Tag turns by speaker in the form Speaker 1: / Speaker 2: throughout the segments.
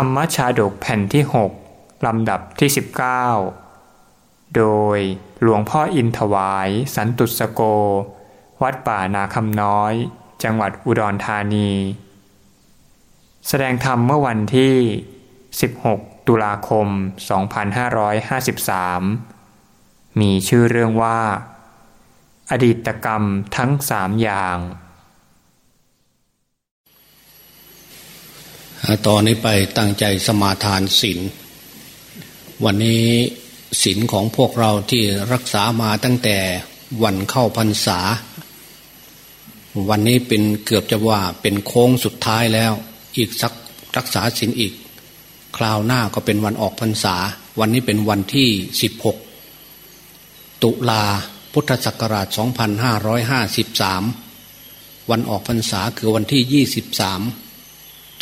Speaker 1: รรมชาดกแผ่นที่ 6 ลำดับที่ 19 โดยหลวงพ่ออินถวายสันตุสโก วัดป่านาคำน้อย จังหวัดอุดรธานี แสดงธรรมเมื่อวันที่ 16 ตุลาคม 2553 มีชื่อเรื่องว่า อดีตกรรมทั้งสามอย่าง
Speaker 2: ตอนนี้ไปตั้งใจสมาทานศีลวันนี้ศีลของพวกเราที่รักษามาตั้งแต่วันเข้าพรรษา วันนี้เป็นเกือบจะว่าเป็นโค้งสุดท้ายแล้ว อีกสักรักษาศีลอีก คราวหน้าก็เป็นวันออกพรรษา วันนี้เป็นวันที่ 16 ตุลาพุทธศักราช 2553 วันออกพรรษาคือวันที่ 23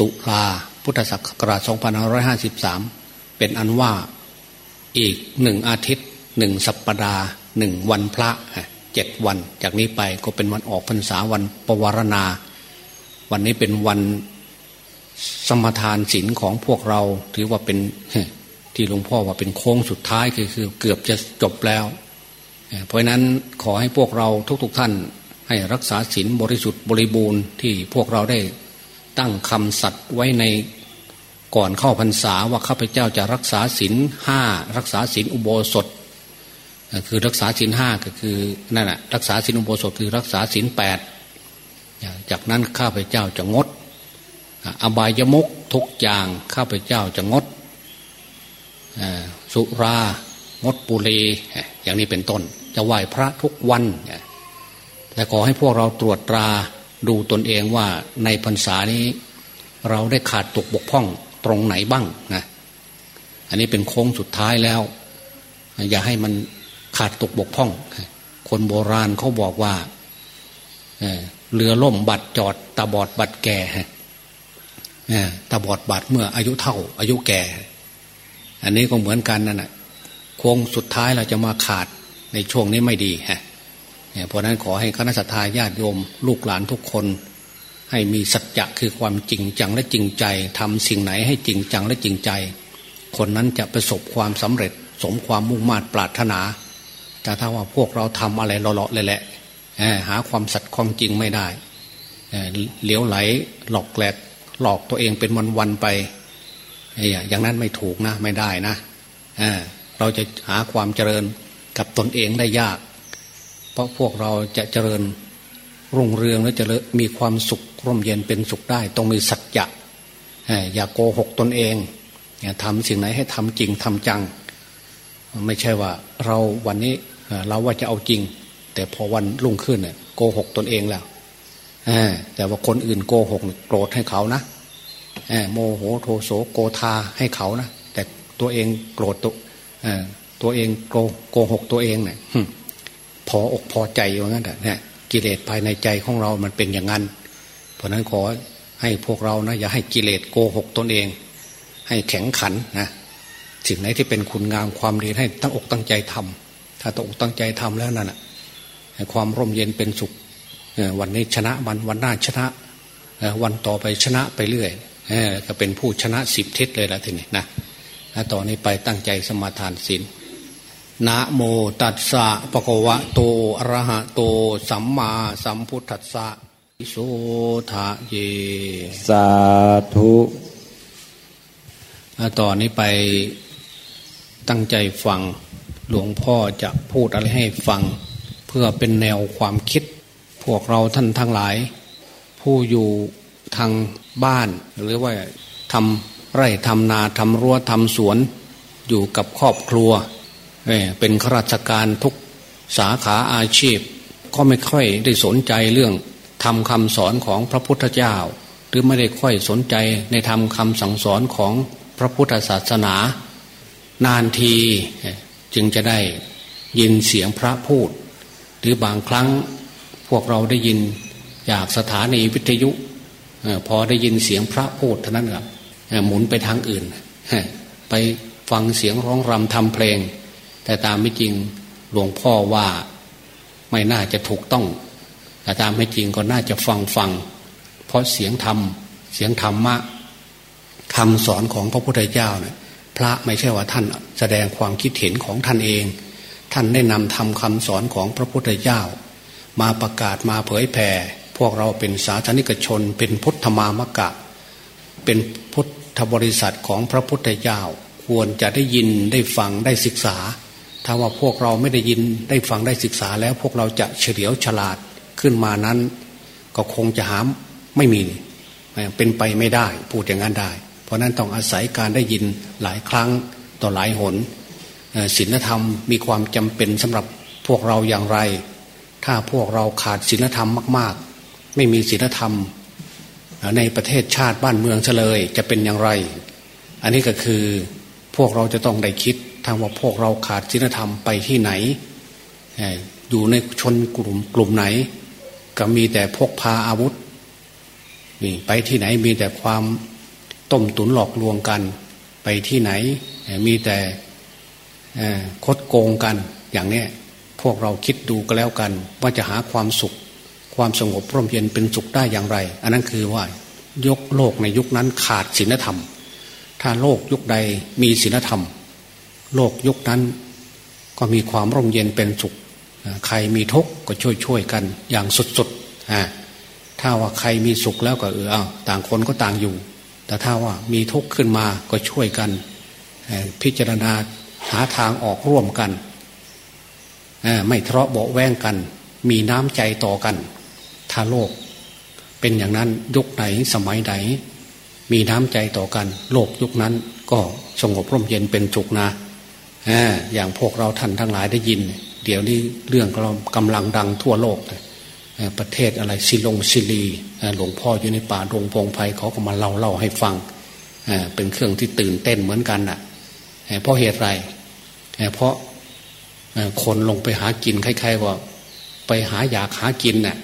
Speaker 2: ตุลาพุทธศักราช 2553 เป็นอันว่าอีกหนึ่งอาทิตย์หนึ่งสัปปดาห์หนึ่งวันพระเจ็ดวัน จากนี้ไปก็เป็นวันออกพรรษาวันปวารณา วันนี้เป็นวันสมทานศีลของพวกเราถือว่าเป็นที่หลวงพ่อว่าเป็นโค้งสุดท้ายคือคือเกือบจะจบแล้ว เพราะนั้นขอให้พวกเราทุกๆทท่านให้รักษาศีลบริสุทธิ์บริบูรณ์ที่พวกเราได้ ตั้งคำสัตว์ไว้ในก่อนเข้าพรรษาว่าข้าพเจ้าจะรักษาศีลห้ารักษาศีลอุโบสถ คือรักษาศีลห้าก็คือนั่นแหะรักษาศีลอุโบสถคือรักษาศีลแปดจากนั้นข้าพเจ้าจะงด อบายมุกทุกอย่างข้าพเจ้าจะงดสุรางดปุเรอย่างนี้เป็นต้น จะไหว้พระทุกวันและขอให้พวกเราตรวจตรา ดูตนเองว่าในพรรษานี้ เราได้ขาดตกบกพร่องตรงไหนบ้างนะอันนี้เป็นโค้งสุดท้ายแล้ว อย่าให้มันขาดตกบกพร่อง คนโบราณเขาบอกว่าเรือล่มบัดจอดตาบอดบัดแก่ตาบอดบัดเมื่ออายุเท่า อายุแก่ อันนี้ก็เหมือนกันนั่นแหะโค้งสุดท้ายเราจะมาขาดในช่วงนี้ไม่ดีฮะ เพราะนั้นขอให้คณะสัตยาญาติโยม ลูกหลานทุกคน ให้มีสัจจะคือความจริงจังและจริงใจทำสิ่งไหนให้จริงจังและจริงใจ คนนั้นจะประสบความสำเร็จ สมความมุ่งมา่ปรารถนา แต่ถ้าว่าพวกเราทำอะไรเลาะๆเลยแหละหาความสัตย์ความจริงไม่ได้เลี้ยวไหลหลอกแหลกหลอกตัวเองเป็นวันๆไปอย่างนั้นไม่ถูกนะไม่ได้นะเราจะหาความเจริญกับตนเองได้ยาก เพราะพวกเราจะเจริญรุ่งเรืองและจะมีความสุขร่มเย็นเป็นสุขได้ ต้องมีสัจจะอย่าโกหกตนเองอย่าทำสิ่งไหนให้ทำจริงทำจัง ไม่ใช่ว่าเราวันนี้เราว่าจะเอาจริง แต่พอวันรุ่งขึ้นเนี่ยโกหกตนเองแล้วแต่ว่าคนอื่นโกหกโกรธให้เขานะโมโหโทโสโกธาให้เขานะแต่ตัวเองโกรธตัวตัวเองโกโกหกตัวเองเนี่ย พออกพอใจอย่างนั้นนะกิเลสภายในใจของเรามันเป็นอย่างนั้น เพราะนั้นขอให้พวกเรานะอย่าให้กิเลสโกหกตนเอง ให้แข็งขันนะสิ่งไหนที่เป็นคุณงามความดีให้ตั้งอกตั้งใจทำถ้าตั้งอกตั้งใจทำแล้วนั่นให้ความร่มเย็นเป็นสุขวันนี้ชนะวันวันหน้าชนะวันต่อไปชนะไปเรื่อยก็เป็นผู้ชนะสิบทิศเลยละทีนี้นะต่อนนี้ไปตั้งใจสมาทานศีล นะโมตัสสะปะกวะโตอะระหะโต สัมมาสัมพุทธัสสะโสทะเย
Speaker 3: สาธุ
Speaker 2: ต่อนนี้ไปตั้งใจฟังหลวงพ่อจะพูดอะไรให้ฟัง เพื่อเป็นแนวความคิด พวกเราท่านทั้งหลาย ผู้อยู่ทางบ้าน หรือว่าทำไร่ทำนาทำรั้วทำสวน อยู่กับครอบครัว เป็นข้าราชการทุกสาขาอาชีพ ก็ไม่ค่อยได้สนใจเรื่องทำคำสอนของพระพุทธเจ้า หรือไม่ได้ค่อยสนใจในทำคำสั่งสอนของพระพุทธศาสนา นานทีจึงจะได้ยินเสียงพระพูด หรือบางครั้งพวกเราได้ยินจากสถานีวิทยุพอได้ยินเสียงพระพูดเท่านั้นครับหมุนไปทางอื่น ไปฟังเสียงร้องรำทำเพลง แต่ตามไม่จริงหลวงพ่อว่าไม่น่าจะถูกต้อง แต่ตามไม่จริงก็น่าจะฟังฟัง เพราะเสียงธรรม เสียงธรรมะคำสอนของพระพุทธเจ้าเนี่ยพระไม่ใช่ว่าท่านแสดงความคิดเห็นของท่านเอง ท่านได้นำทำคำสอนของพระพุทธเจ้า มาประกาศมาเผยแผ่พวกเราเป็นสาธนิกชน เป็นพุทธมามกะ เป็นพุทธบริษัทของพระพุทธเจ้า ควรจะได้ยินได้ฟังได้ศึกษา ถ้าว่าพวกเราไม่ได้ยินได้ฟังได้ศึกษาแล้วพวกเราจะเฉลียวฉลาดขึ้นมานั้น ก็คงจะหามไม่มีเป็นไปไม่ได้พูดอย่างนั้นได้ เพราะนั้นต้องอาศัยการได้ยินหลายครั้งต่อหลายหนศีลธรรมมีความจำเป็นสำหรับพวกเราอย่างไร ถ้าพวกเราขาดศีลธรรมมาก ๆ ไม่มีศีลธรรม ในประเทศชาติบ้านเมืองเฉลยจะเป็นอย่างไร อันนี้ก็คือพวกเราจะต้องได้คิด ทางว่าพวกเราขาดศีลธรรมไปที่ไหนอยู่ในชนกลุ่มกลุ่มไหน ก็มีแต่พกพาอาวุธนี่ไปที่ไหนมีแต่ความต้มตุนหลอกลวงกัน ไปที่ไหนมีแต่คดโกงกันอย่างนี้พวกเราคิดดูก็แล้วกัน ว่าจะหาความสุข ความสงบร่มเย็นเป็นสุขได้อย่างไร อันนั้นคือว่ายกโลกในยุคนั้นขาดศีลธรรม ถ้าโลกยุคใดมีศีลธรรม โลกยุคนั้น ก็มีความร่มเย็นเป็นสุข ใครมีทุกข์ก็ช่วยช่วยกันอย่างสุดๆถ้าว่าใครมีสุขแล้วก็เออต่างคนก็ต่างอยู่ แต่ถ้าว่ามีทุกข์ขึ้นมาก็ช่วยกัน พิจารณาหาทางออกร่วมกัน ไม่ทะเลาะเบาแวงกัน มีน้ำใจต่อกัน ถ้าโลก เป็นอย่างนั้นยุคไหนสมัยไหนมีน้ำใจต่อกัน โลกยุคนั้นก็สงบร่มเย็นเป็นจุกนะ อย่างพวกเราท่านทั้งหลายได้ยิน เดี๋ยวนี้เรื่องเรากำลังดังทั่วโลกประเทศอะไรซิลงซิลีหลวงพ่ออยู่ในป่าดงพงไพ่เขาก็มาเล่าเล่าให้ฟังเป็นเครื่องที่ตื่นเต้นเหมือนกันน่ะเพราะเหตุไรเพราะคนลงไปหากินคล้ายๆว่า ไปหาอยากหากินน่ะ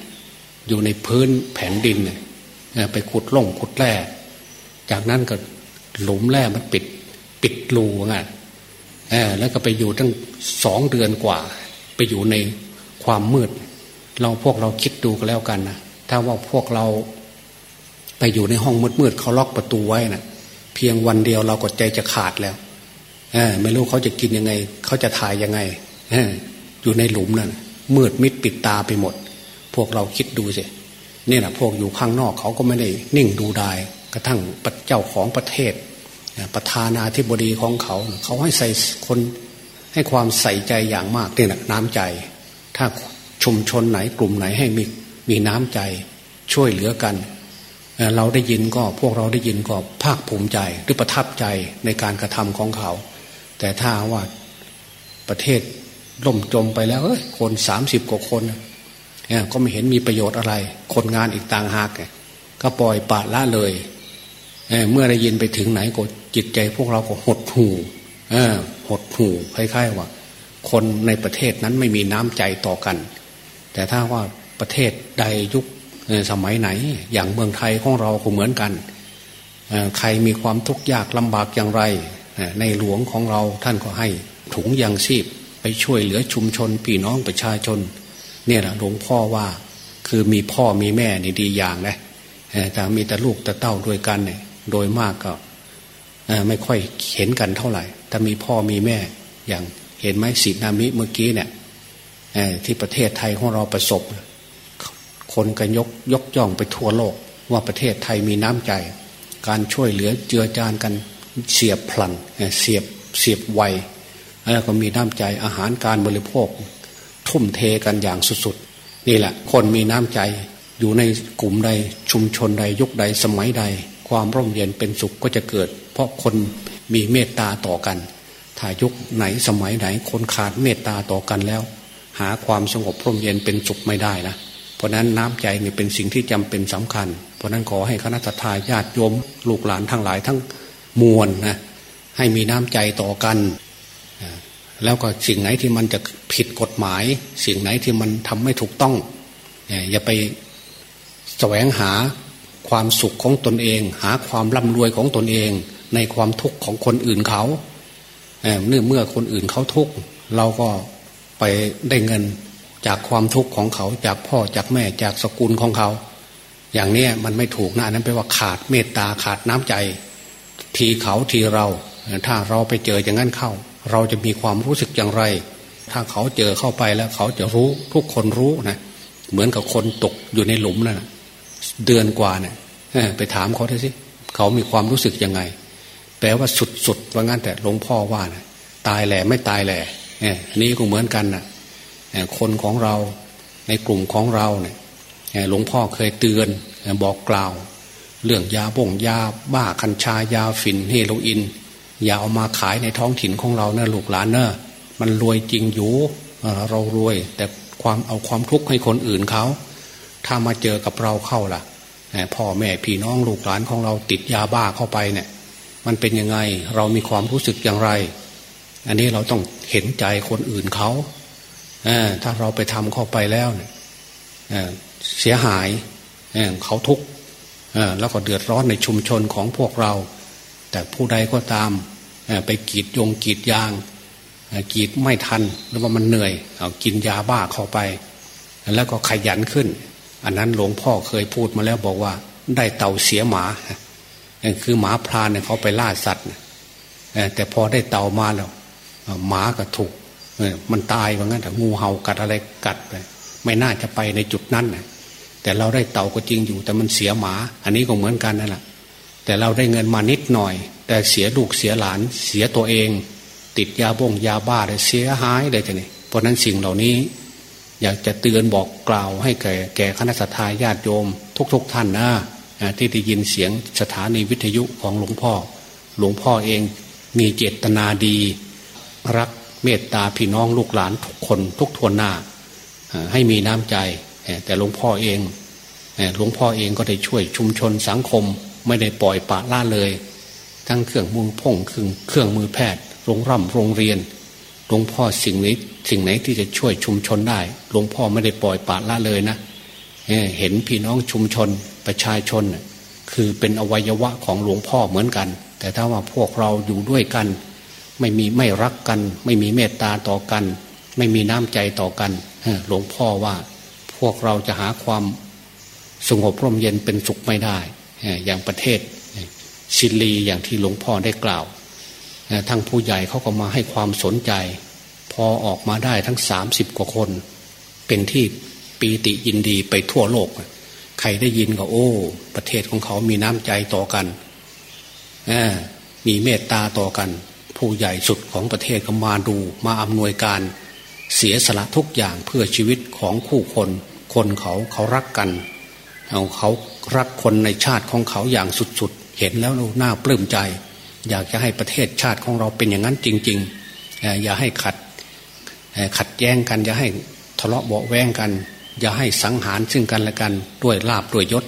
Speaker 2: อยู่ในพื้นแผ่นดินไปขุดล่องขุดแร่ จากนั้นก็หลุมแร่มันปิด ปิดรูไง แล้วก็ไปอยู่ตั้งสองเดือนกว่า ไปอยู่ในความมืด เราพวกเราคิดดูก็แล้วกันนะถ้าว่าพวกเราไปอยู่ในห้องมืดๆเขาล็อกประตูไว้นะ่ะ เพียงวันเดียวเราก็ใจจะขาดแล้วไม่รู้เขาจะกินยังไง เขาจะถ่ายยังไงอยู่ในหลุมนั่นมืดมิดปิดตาไปหมด พวกเราคิดดูสิเนี่แหละพวกอยู่ข้างนอกเขาก็ไม่ได้นิ่งดูดายกระทั่งเจ้าของประเทศ ประธานาธิบดีของเขา เขาให้ใส่คนให้ความใส่ใจอย่างมากนี่แหละน้ำใจ ถ้าชุมชนไหนกลุ่มไหนให้มีมีน้ำใจช่วยเหลือกัน เราได้ยินก็พวกเราได้ยินก็ภาคภูมิใจหรือประทับใจในการกระทำของเขา แต่ถ้าว่าประเทศล่มจมไปแล้วคนสามสิบกว่าคนก็ไม่เห็นมีประโยชน์อะไร คนงานอีกต่างหากก็ปล่อยปะละเลยเเมื่อได้ยินไปถึงไหนก็ จิตใจพวกเราก็หดหู่หดหู่คล้ายๆว่า คนในประเทศนั้นไม่มีน้ำใจต่อกัน แต่ถ้าว่าประเทศใดยุคสมัยไหน อย่างเมืองไทยของเราก็เหมือนกันใครมีความทุกข์ยากลำบากอย่างไร ในหลวงของเราท่านก็ให้ถุงยางชีพไปช่วยเหลือชุมชนพี่น้องประชาชน เนี่ยแหละหลวงพ่อว่าคือมีพ่อมีแม่นี่ดีอย่างนะแต่มีแต่ลูกแต่เต้าด้วยกันเนี่ยโดยมากก็ ไม่ค่อยเห็นกันเท่าไหร่ ถ้ามีพ่อมีแม่ อย่างเห็นไหมสีนามิเมื่อกี้เนี่ยที่ประเทศไทยของเราประสบ คนกันยกยกย่องไปทั่วโลก ว่าประเทศไทยมีน้ำใจ การช่วยเหลือเจือจานกันเสียบพลันเสียบเสียบไวแล้วก็มีน้ำใจอาหารการบริโภค ทุ่มเทกันอย่างสุดๆ นี่แหละ คนมีน้ำใจอยู่ในกลุ่มใดชุมชนใดยุคใดสมัยใด ความร่มเย็นเป็นสุขก็จะเกิด เพราะคนมีเมตตาต่อกันถ้ายุคไหนสมัยไหน คนขาดเมตตาต่อกันแล้ว หาความสงบร่มเย็นเป็นสุขไม่ได้นะเพราะนั้นน้ำใจนี่เป็นสิ่งที่จำเป็นสำคัญ เพราะนั้นขอให้คณะทาญาติโยมลูกหลานทั้งหลายทั้งมวลนะให้มีน้ำใจต่อกัน แล้วก็สิ่งไหนที่มันจะผิดกฎหมาย สิ่งไหนที่มันทำไม่ถูกต้อง อย่าไปแสวงหาความสุขของตนเอง หาความร่ำรวยของตนเอง ในความทุกข์ของคนอื่นเขาเนื่อเมื่อคนอื่นเขาทุกข์เราก็ไปได้เงินจากความทุกข์ของเขาจากพ่อจากแม่จากสกุลของเขา อย่างนี้มันไม่ถูกนะนั้นแปลว่าขาดเมตตาขาดน้ำใจ ทีเขาทีเรา ถ้าเราไปเจออย่างนั้นเข้า เราจะมีความรู้สึกอย่างไร ถ้าเขาเจอเข้าไปแล้ว เขาจะรู้ทุกคนรู้นะเหมือนกับคนตกอยู่ในหลุมนั่นเดือนกว่าเนี่ยไปถามเขาได้สิเขามีความรู้สึกยังไง แปลว่าสุดๆว่างั้นแต่หลวงพ่อว่านะตายแหล่ไม่ตายแหล่นี่ก็เหมือนกันนะคนของเราในกลุ่มของเราเนี่ยหลวงพ่อเคยเตือนบอกกล่าว เรื่องยาบ่งยาบ้าคัญชายาฝิ่นเฮโรอีนอย่าเอามาขายในท้องถิ่นของเราเนะลูกหลานเนอะมันรวยจริงอยู่เรารวย แต่ความเอาความทุกข์ให้คนอื่นเขา ถ้ามาเจอกับเราเข้าล่ะพ่อแม่พี่น้องลูกหลานของเราติดยาบ้าเข้าไปเนี่ย มันเป็นยังไง เรามีความรู้สึกอย่างไร อันนี้เราต้องเห็นใจคนอื่นเขาถ้าเราไปทำเข้าไปแล้วเนี่ยเสียหายเขาทุกข์แล้วก็เดือดร้อนในชุมชนของพวกเรา แต่ผู้ใดก็ตามไปกีดยงกีดยางกีดไม่ทันหรือว่ามันเหนื่อยเอากินยาบ้าเข้าไป แล้วก็ขยันขึ้น อันนั้นหลวงพ่อเคยพูดมาแล้วบอกว่า ได้เต่าเสียหมา คือหมาพรานเนี่ยเขาไปล่าสัตว์แต่พอได้เต่ามาแล้วหมาก็ถูกมันตายว่างั้นแต่งูเห่ากัดอะไรกัดไปไม่น่าจะไปในจุดนั้นนะแต่เราได้เต่าก็จริงอยู่ แต่มันเสียหมา อันนี้ก็เหมือนกันนั่นแหละแต่เราได้เงินมานิดหน่อย แต่เสียลูกเสียหลาน เสียตัวเอง ติดยาบ้งยาบ้าเลยเสียหายเลยทีนี้เพราะนั้นสิ่งเหล่านี้ อยากจะเตือนบอกกล่าวให้แก่แก่คณะสัตยาญาติโยม ทุกๆทท่านนะ ที่ได้ยินเสียงสถานีวิทยุของหลวงพ่อ หลวงพ่อเองมีเจตนาดี รักเมตตาพี่น้องลูกหลานทุกคนทุกทวนหน้า ให้มีน้ำใจ แต่หลวงพ่อเองหลวงพ่อเองก็ได้ช่วยชุมชนสังคม ไม่ได้ปล่อยปะละเลย ทั้งเครื่องมือพ่งเครื่องเครื่องมือแพทย์โรงร่ำโรงเรียนหลวงพ่อสิ่งนี้สิ่งไหนที่จะช่วยชุมชนได้ หลวงพ่อไม่ได้ปล่อยปะละเลยนะเห็นพี่น้องชุมชน ประชาชน คือเป็นอวัยวะของหลวงพ่อเหมือนกัน แต่ถ้าว่าพวกเราอยู่ด้วยกัน ไม่มีไม่รักกัน ไม่มีเมตตาต่อกัน ไม่มีน้ำใจต่อกันหลวงพ่อว่าพวกเราจะหาความสงบร่มเย็นเป็นสุขไม่ได้ อย่างประเทศชิลีอย่างที่หลวงพ่อได้กล่าวทั้งผู้ใหญ่เขาก็มาให้ความสนใจ พอออกมาได้ทั้งสามสิบกว่าคน เป็นที่ปีติยินดีไปทั่วโลก ใครได้ยินก็โอ้ ประเทศของเขามีน้ำใจต่อกันมีเมตตาต่อกัน ผู้ใหญ่สุดของประเทศก็มาดูมาอำนวยการเสียสละทุกอย่างเพื่อชีวิตของคู่คน คนเขาเขารักกันเอาเขารักคนในชาติของเขาอย่างสุดๆ เห็นแล้วน่าปลื้มใจ อยากจะให้ประเทศชาติของเราเป็นอย่างนั้นจริง ๆ อย่าให้ขัดขัดแย้งกัน อย่าให้ทะเลาะเบาแวงกัน อย่าให้สังหารซึ่งกันและกันด้วยลาบด้วยยศ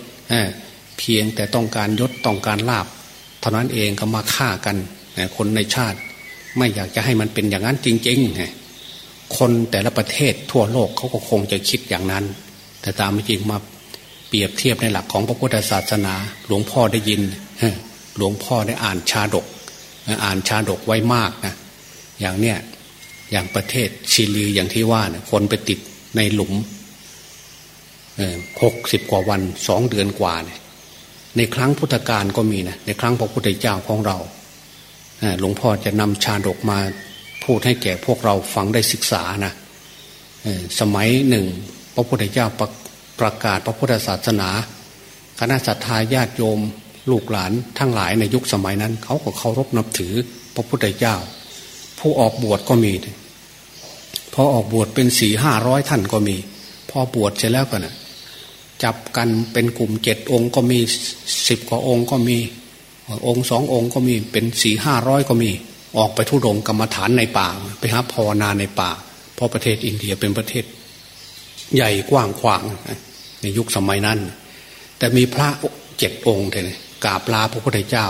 Speaker 2: เพียงแต่ต้องการยศต้องการลาบเท่านั้นเองก็มาฆ่ากันคนในชาติ ไม่อยากจะให้มันเป็นอย่างนั้นจริงๆคนแต่ละประเทศทั่วโลกเขาก็คงจะคิดอย่างนั้น แต่ตามจริงมาเปรียบเทียบในหลักของพระพุทธศาสนา หลวงพ่อได้ยินหลวงพ่อได้อ่านชาดก อ่านชาดกไว้มากนะอย่างเนี้ยอย่างประเทศชิลีอย่างที่ว่าเนี่ยคนไปติดในหลุม หกสิบกว่าวันสองเดือนกว่าเนี่ยในครั้งพุทธกาลก็มีนะในครั้งพระพุทธเจ้าของเราหลวงพ่อจะนำชาดกมาพูดให้แก่พวกเราฟังได้ศึกษานะสมัยหนึ่ง พระพุทธเจ้าประประกาศพระพุทธศาสนา คณะสัตยาญาติโยม ลูกหลานทั้งหลายในยุคสมัยนั้น เขาก็เคารพนับถือพระพุทธเจ้า ผู้ออกบวชก็มีพอออกบวชเป็นสี่ห้าร้อยท่านก็มี พอบวชเสร็จแล้วก็นะ จับกันเป็นกลุ่มเจ็ดองค์ก็มีสิบกว่าองค์ก็มี องค์สององค์ก็มีเป็นสี่ห้าร้อยก็มี ออกไปทุดงกรรมฐานในป่า ไปหาภาวนาในป่า เพราะประเทศอินเดียเป็นประเทศ ใหญ่กว้างขวางในยุคสมัยนั้น แต่มีพระเจ็ดองค์เลยกราบลาพระพุทธเจ้า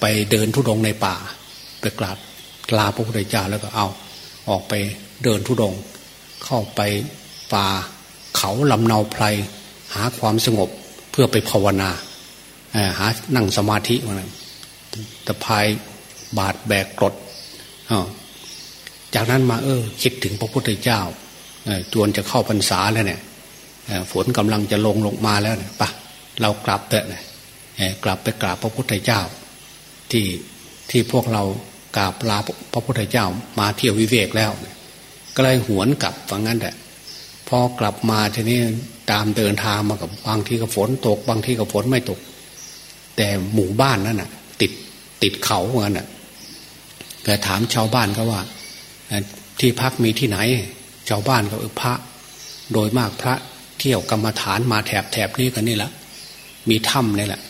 Speaker 2: ไปเดินทุดงในป่าไปกราบลาพระพุทธเจ้าแล้วก็เอา ออกไปเดินทุดงเข้าไปป่า เขาลำเนาไพรหาความสงบเพื่อไปภาวนาหานั่งสมาธิมาแต่ภายบาดแบกกรดจากนั้นมาเออ คิดถึงพระพุทธเจ้าจวนจะเข้าพรรษาแล้วเนี่ยฝนกำลังจะลงลงมาแล้วเนี่ยปะเรากลับเถอะเนี่ยกลับไปกราบพระพุทธเจ้า ที่ที่พวกเรากราบลาพระพุทธเจ้ามาเที่ยววิเวกแล้ว ก็เลยหวนกลับว่างั้นแหละ พอกลับมาทีนี้ตามเดินทางมากับบางทีก็ฝนตก บางทีก็ฝนไม่ตก แต่หมู่บ้านนั้นน่ะ ติดติดเขาเหมือนกันน่ะก็ถามชาวบ้านก็ว่า ที่พักมีที่ไหน ชาวบ้านก็เออพระ โดยมากพระเที่ยวกรรมฐานมาแถบแถบนี้กันนี่แหละมีถ้ำนี่แหละ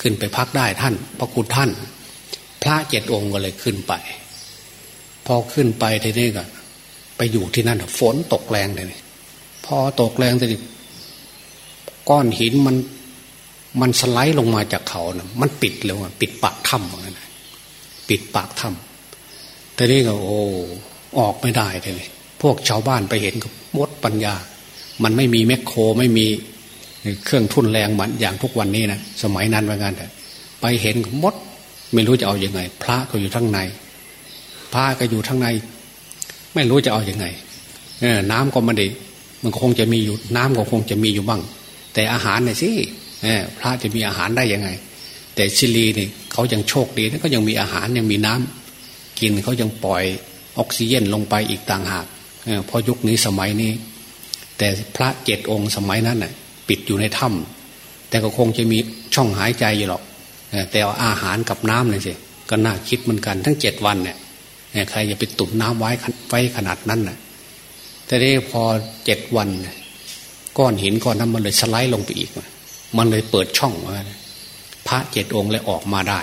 Speaker 2: ขึ้นไปพักได้ท่าน พระคุณท่าน พระเจ็ดองค์ก็เลยขึ้นไป พอขึ้นไปทีนี้ก็ไปอยู่ที่นั่นฝนตกแรงเลย พอตกแรงแต่ก้อนหินมัน มันสไลด์ลงมาจากเขานะมันปิดเลยว่าปิดปากถ้ำเหมือนกันปิดปากถ้ำแต่นี่ก็โอ้ออกไม่ได้เลยพวกชาวบ้านไปเห็นก็มดปัญญา มันไม่มีแมคโครไม่มีเครื่องทุ่นแรงเหมือนอย่างทุกวันนี้นะสมัยนั้นเหมือนกันแต่ไปเห็นมด ไม่รู้จะเอาอยัางไง พระก็อยู่ทั้งใน พระก็อยู่ทั้งใน ไม่รู้จะเอาอยัางไงเออน้ำก็ไม่ได้ มันคงจะมีอยู่น้ำก็คงจะมีอยู่บ้าง แต่อาหารเนี่ยสิพระจะมีอาหารได้ยังไง แต่ชิลีนี่เขายังโชคดีนะก็ยังมีอาหารยังมีน้ำกินเขายังปล่อยออกซิเจนลงไปอีกต่างหากเพราะยุคนี้สมัยนี้ แต่พระเจ็ดองค์สมัยนั้นน่ะปิดอยู่ในถ้ำแต่ก็คงจะมีช่องหายใจอยู่หรอกแต่อาหารกับน้ำเลยสิก็น่าคิดเหมือนกันทั้งเจ็ดวันเนี่ยใครจะไปตุนน้ำไว้ไว้ขนาดนั้นน่ะ แต่ได้พอเจ็ดวัน ก้อนหินก้อนนั้นมันเลยสไลด์ลงไปอีก มันเลยเปิดช่องมาพระเจ็ดองค์เลยออกมาได้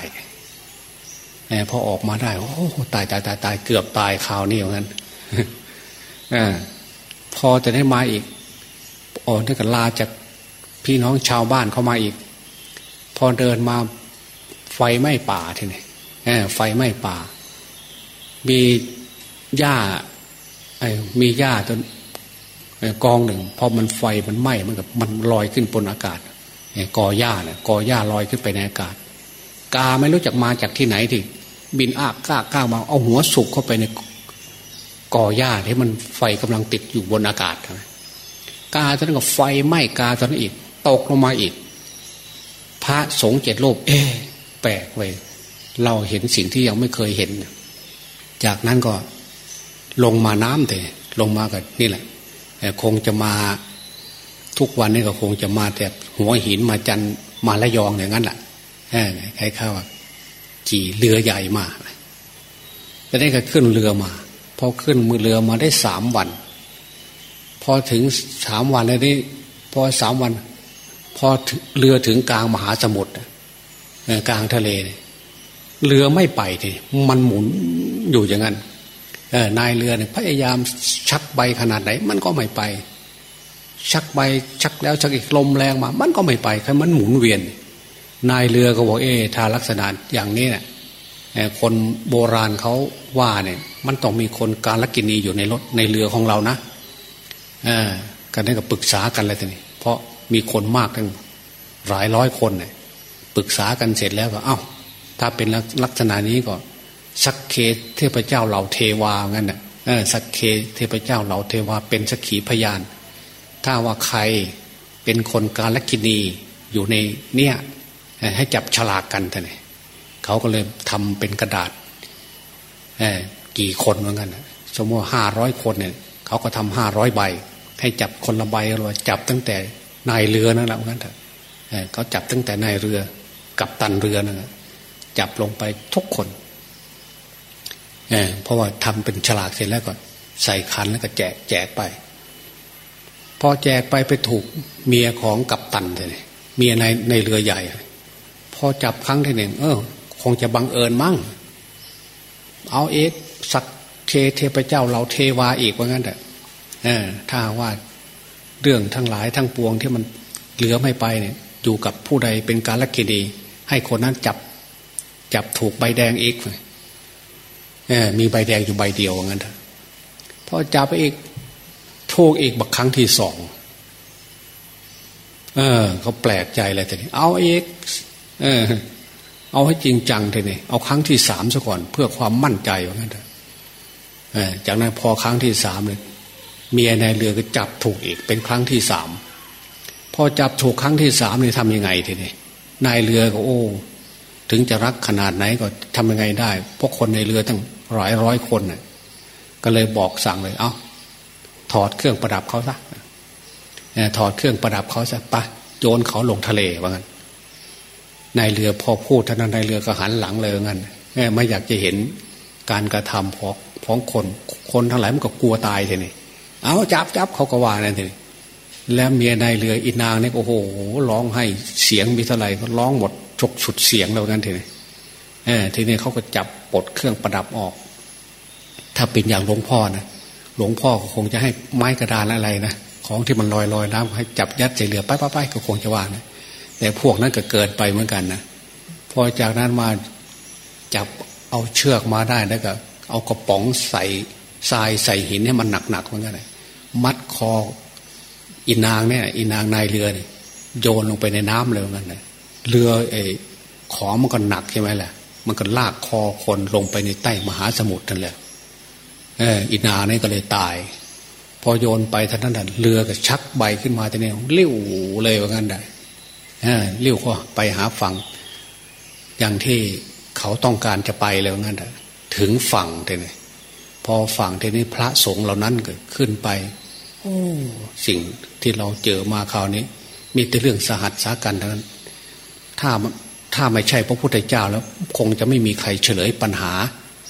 Speaker 2: พอออกมาได้โอ้ตายตายตายตายเกือบตายคราวนี้เหมือนกันพอจะได้มาอีกอ๋อนี่ก็ลาจากพี่น้องชาวบ้านเข้ามาอีก พอเดินมาไฟไหม้ป่าทีนี้ไฟไหม้ป่า มีหญ้า มีหญ้าต้นกองหนึ่งพอมันไฟมันไหม้มันกับมันลอยขึ้นบนอากาศกอหญ้าเนี่ยกอหญ้าลอยขึ้นไปในอากาศ กาไม่รู้จักมาจากที่ไหนที่บินอากก้าก้ามาเอาหัวสุกเข้าไปในกอหญ้าที่มันไฟกำลังติดอยู่บนอากาศกาตอนนั้นก็ไฟไหม้กาตอนนั้นอีกตกลงมาอีก พระสงฆ์เจ็ดโลกเอ๊แปลกเว้ยเราเห็นสิ่งที่ยังไม่เคยเห็น จากนั้นก็ ลงมาน้ำแต่ลงมากับนี่แหละคงจะมาทุกวันนี้ก็คงจะมาแต่หัวหินมาจันมาละยองอย่างนั้นแหละใครเข้าขี่เรือใหญ่มาแล้วได้ก็ขึ้นเรือมาพอขึ้นมือเรือมาได้สามวัน พอถึงสามวันแล้วนี่พอสามวัน พอเรือถึงกลางมหาสมุทรกลางทะเล เรือไม่ไปทีมันหมุนอยู่อย่างนั้น นายเรือเนี่ยพยายามชักใบขนาดไหน มันก็ไม่ไป ชักใบชักแล้วชักอีกลมแรงมา มันก็ไม่ไปแค่มันหมุนเวียน นายเรือก็บอกเอถ้าลักษณะอย่างนี้เนี่ยคนโบราณเขาว่าเนี่ย มันต้องมีคนการลักกินีอยู่ในรถในเรือของเรานะเออกันนี้ก็ปรึกษากันเลยทีนี้เพราะมีคนมากทั้งหลายร้อยคนเนี่ยปรึกษากันเสร็จแล้วก็เอา้า ถ้าเป็นลักษณะนี้ก็ สักเคเทพเจ้าเหล่าเทวางั้นน่ะสักเคเทพเจ้าเหล่าเทวาเป็นสักขีพยาน ถ้าว่าใครเป็นคนกาลกินีอยู่ในเนี่ยให้จับฉลากกันท่านเขาก็เลยทำเป็นกระดาษกี่คนเหมือนกันสมมติห้าร้อยคนเนี่ยเขาก็ทำห้าร้อยใบ ให้จับคนละใบเลยจับตั้งแต่นายเรือนั่นแหละเหมือนกันเขาจับตั้งแต่นายเรือกับตันเรือนั่นจับลงไปทุกคน เพราะว่าทำเป็นฉลากเสร็จแล้วก็ใส่คันแล้วก็แจกแจกไป พอแจกไปไปถูกเมียของกัปตันเลยเมียในในเรือใหญ่ พอจับครั้งที่หนึ่งเออ คงจะบังเอิญมั่ง เอาเอกสักเคเทพเจ้าเราเทวาอีกว่างั้นแต่เออถ้าว่าเรื่องทั้งหลายทั้งปวงที่มันเหลือไม่ไปเนี่ยอยู่กับผู้ใดเป็นการลักกินีให้คนนั้นจับ จับถูกใบแดงอีก มีใบแดงอยู่ใบเดียวงั้นเถอะพอจับไปอีกทูกอีกบักครั้งที่สองเออเขาแปลกใจเลยทีนี้เอาเอกเออ เอาให้จริงจังทีนี้เอาครั้งที่สามซะก่อน เพื่อความมั่นใจว่างั้นเถอะจากนั้นพอครั้งที่สามเลยเมียในเรือก็จับถูกอีก เป็นครั้งที่สามพอจับถูกครั้งที่สามเลยทำยังไงทีนี้นายเรือก็โอ้ ถึงจะรักขนาดไหนก็ทำยังไงได้พวกคนในเรือตั้งหลายร้อยคนน่ะก็เลยบอกสั่งเลย เอา้าถอดเครื่องประดับเขาซะถอดเครื่องประดับเขาซะปะโยนเขาลงทะเลว่างั้นนายเรือพอพูดท่านนายเรือก็หันหลังเลยงั้นไม่อยากจะเห็นการกระทำของของคนคนทั้งหลายมันก็กลัวตายทีนี่เอาจับจับเขาก็ว่านั่นทีแล้วเมียนายเรืออีนางเนี่ยโอ้โหร้องให้เสียงมีเท่าไหร่ก็ร้องหมด กฉุดเสียงแล้วกันทีนี้ทีนี้เขาก็จับปลดเครื่องประดับออก ถ้าเป็นอย่างหลวงพ่อนะหลวงพ่อก็คงจะให้ไม้กระดานอะไรนะของที่มันลอยลอยน้ำให้จับยัดใส่เรือไปไปไปก็คงจะว่านะแต่พวกนั้นก็เกิดไปเหมือนกันนะพอจากนั้นมาจับเอาเชือกมาได้แล้วก็ เอากระป๋องใส่ทรายใส่หินให้มันหนักๆเหมือนกันเลยมัดคออินางเนี่ยอินางนายเรือเนี่ยโยนลงไปในน้ำเลยเหมือนกันเลย เรือไอ้ของมันก็หนักใช่ไหมล่ะ มันก็ลากคอคนลงไปในใต้มหาสมุทรนั่นแหละเอออินาเนี่ยก็เลยตาย พอโยนไปท่านนั้นเรือก็ชักใบขึ้นมาแต่เนี่ยเลี้ยวเลยว่างั้นได้เลี้ยวก็ไปหาฝั่งอย่างที่เขาต้องการจะไปเลยว่างั้นได้ถึงฝั่งแต่เนี่ยพอฝั่งทีนี้พระสงฆ์เหล่านั้นก็ขึ้นไปโอ้สิ่งที่เราเจอมาคราวนี้ มีแต่เรื่องสหัสสากันเท่านั้น ถ้าถ้าไม่ใช่พระพุทธเจ้าแล้วคงจะไม่มีใครเฉลยปัญหา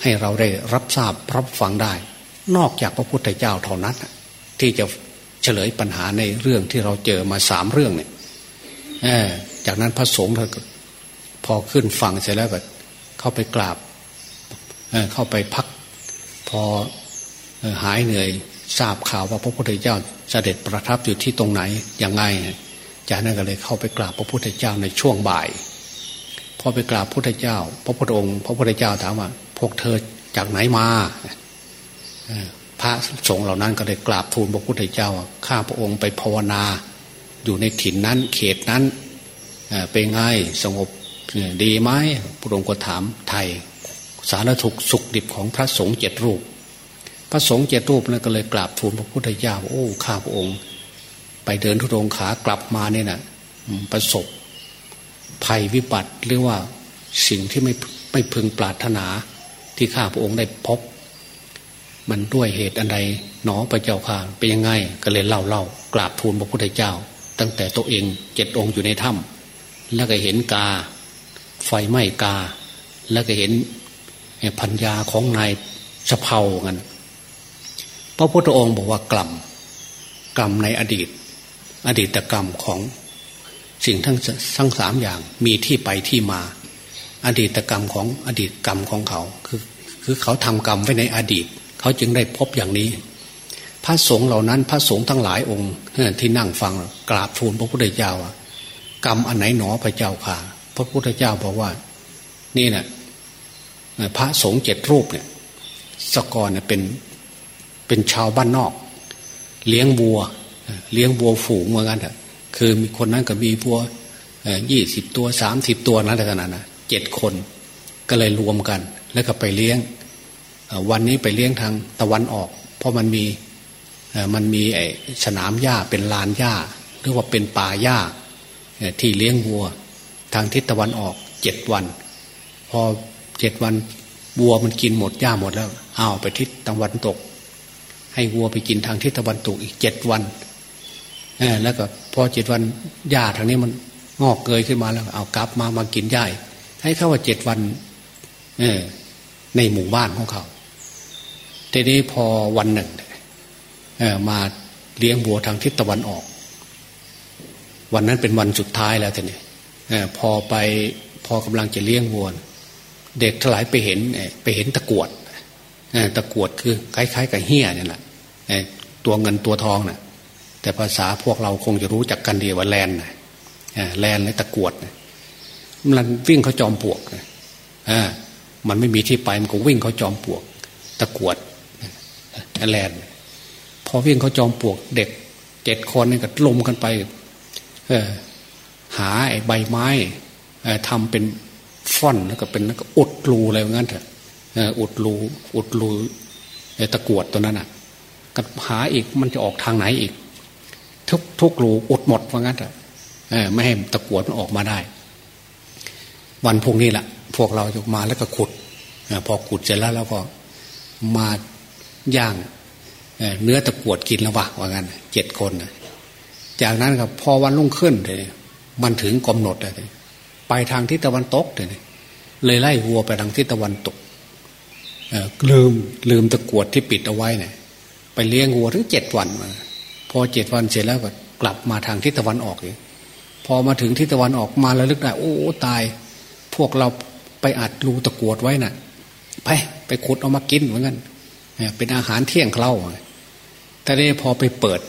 Speaker 2: ให้เราได้รับทราบรับฟังได้ นอกจากพระพุทธเจ้าเท่านั้นที่จะเฉลยปัญหาในเรื่องที่เราเจอมาสามเรื่องเนี่ยจากนั้นพระสงฆ์พอขึ้นฝั่งเสร็จแล้วก็เข้าไปกราบเเข้าไปพัก พอหายเหนื่อยทราบข่าวว่าพระพุทธเจ้าเสด็จประทับอยู่ที่ตรงไหนอย่างไง จากนั้นก็เลยเข้าไปกราบพระพุทธเจ้าในช่วงบ่ายพอไปกราบพระพุทธเจ้า พระพุทธองค์ พระพุทธเจ้าถามว่า พวกเธอจากไหนมาพระสงฆ์เหล่านั้นก็เลยกราบทูลพระพุทธเจ้าข้าพระองค์ไปภาวนา อยู่ในถิ่นนั้น เขตนั้นเป็นไงสงบดีไหมพระองค์ก็ถามไทย สารถุกสุขดิบของพระสงฆ์เจ็ดรูป พระสงฆ์เจ็ดรูปนั้นก็เลยกราบทูลพระพุทธเจ้าโอ้ข้าพระองค์ ไปเดินทุรงขากลับมาเนี่ยนะประสบภัยวิบัติหรือว่าสิ่งที่ไม่ไม่พึงปรารถนาที่ข้าพระองค์ได้พบ มันด้วยเหตุอันใดหนอพระเจ้าข่าเป็นยังไงก็เลยเล่าเล่ากราบทูลพระพุทธเจ้า ตั้งแต่ตัวเองเจ็ดองค์อยู่ในถ้ำแล้วก็เห็นกา ไฟไหม้กา แล้วก็เห็นพัญญาของนายสะเพากันพระพุทธองค์บอกว่ากรรมกรรมในอดีต อดีตกรรมของสิ่งทั้งทั้งสามอย่างมีที่ไปที่มา อดีตกรรมของอดีตกรรมของเขา คือคือเขาทำกรรมไว้ในอดีต เขาจึงได้พบอย่างนี้ พระสงฆ์เหล่านั้น พระสงฆ์ทั้งหลายองค์ที่นั่งฟังกราบทูลพระพุทธเจ้ากรรมอันไหนหนอพระเจ้าค่ะ พระพุทธเจ้าบอกว่า นี่นะพระสงฆ์เจ็ดรูปเนี่ย สกรเนี่ยเป็นเป็นชาวบ้านนอก เลี้ยงวัว เลี้ยงวัวฝูงเหมือนกันเถอะคือมีคนนั้นก็มีวัวยี่สิบตัวสามสิบตัวนั้นขนาดนั้นเจ็ดคนก็เลยรวมกัน แล้วก็ไปเลี้ยง วันนี้ไปเลี้ยงทางตะวันออก เพราะมันมีมันมีไอ้สนามหญ้าเป็นลานหญ้าหรือว่าเป็นป่าหญ้าที่เลี้ยงวัว ทางทิศตะวันออกเจ็ดวัน พอเจ็ดวันวัวมันกินหมดหญ้าหมดแล้วเอาไปทิศตะวันตก ให้วัวไปกินทางทิศตะวันตกอีกเจ็ดวัน แล้วก็พอเจ็ดวันหญ้าทางนี้มันงอกเกยขึ้นมาแล้ว เอากลับมามากินหญ้าให้เข้าว่าเจ็ดวันในหมู่บ้านของเขาทีนี้พอวันหนึ่งมาเลี้ยงบัวทางทิศตะวันออก วันนั้นเป็นวันสุดท้ายแล้วทีนี้พอไปพอกำลังจะเลี้ยงวัวเด็กทลายไปเห็นไปเห็นตะกวดตะกวดคือคล้ายๆกับเฮี้ยนี่แหละตัวเงินตัวทองน่ะ แต่ภาษาพวกเราคงจะรู้จักกันดีว่าแลนนะแลนและตะกวดมันวิ่งเขาจอมปลวกอ่ามันไม่มีที่ไปมันก็วิ่งเขาจอมปลวก ตะกวดแลนพอวิ่งเขาจอมปลวก เด็กเจ็ดคนนี่ก็ลมกันไปหาใบไม้ทำเป็นฟ่อนแล้วก็เป็นแล้วก็อุดรูอะไรอย่างนั้นเถอะอุดรูอุดรูตะกวดตัวนั้นอะก็หาอีกมันจะออกทางไหนอีก ทุกทุกรูอุดหมดว่างั้นเถอะไม่ให้ตะกวดมันออกมาได้ วันพุ่งนี้แหละพวกเราจะมาแล้วก็ขุดพอขุดเสร็จแล้วเราก็มาย่างเนื้อตะกวดกินแล้ววะว่างั้นเจ็ดคนจากนั้นครับพอวันรุ่งขึ้นเลยมันถึงกำหนดเลยไปทางทิศตะวันตกเลยเลยไล่วัวไปทางทิศตะวันตกลืมลืมตะกวดที่ปิดเอาไว้เนี่ยไปเลี้ยงวัวถึงเจ็ดวันมา พอเจ็ดวันเสร็จแล้วก็กลับมาทางทิศตะวันออกเลยพอมาถึงทิศตะวันออกมาแล้วลึกได้โอ้ตาย พวกเราไปอัดรูตะกวดไว้น่ะ ไปไปขุดเอามากินเหมือนกันเป็นอาหารเที่ยงเคล้าแต่ได้พอไปเปิด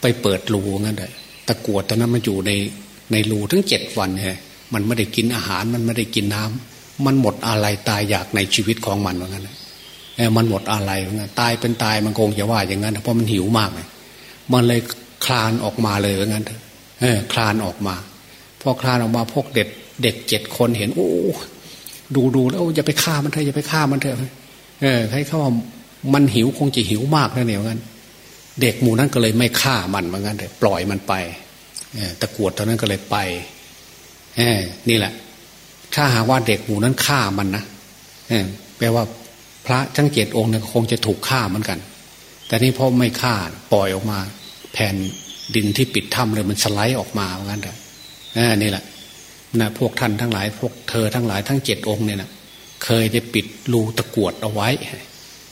Speaker 2: ไปเปิดรูงั้นเลยตะกวดตอนนั้นมันอยู่ในในรูถึงเจ็ดวันไงมันไม่ได้กินอาหารมันไม่ได้กินน้ำมันหมดอะไรตายอยากในชีวิตของมันเหมือนกันเลยมันหมดอะไรเหมือนกันตายเป็นตายมันคงจะว่าอย่างนั้นเพราะมันหิวมากเลย มันเลยคลานออกมาเลยเหมือนกันเออคลานออกมา พอคลานออกมาพวกเด็กเด็กเจ็ดคนเห็น โอ้ดูดูแล้วอย่าไปฆ่ามันเถอะอย่าไปฆ่ามันเถอะเออให้เขาว่ามันหิวคงจะหิวมากแน่เนี่ยงั้น เด็กหมู่นั้นก็เลยไม่ฆ่ามันเหมือนกันเลยปล่อยมันไปตะกวดตอนนั้นก็เลยไปนี่แหละ ถ้าหากว่าเด็กหมู่นั้นฆ่ามันนะแปลว่าพระทั้งเจ็ดองค์เนี่ยคงจะถูกฆ่าเหมือนกัน แต่นี่พ่อไม่ฆ่าปล่อยออกมา แผ่นดินที่ปิดถ้ำเลยมันสไลด์ออกมาเหมือนกันเลยนี่แหละนะพวกท่านทั้งหลาย พวกเธอทั้งหลายทั้งเจ็ดองค์เนี่ยนะเคยได้ปิดรูตะกวดเอาไว้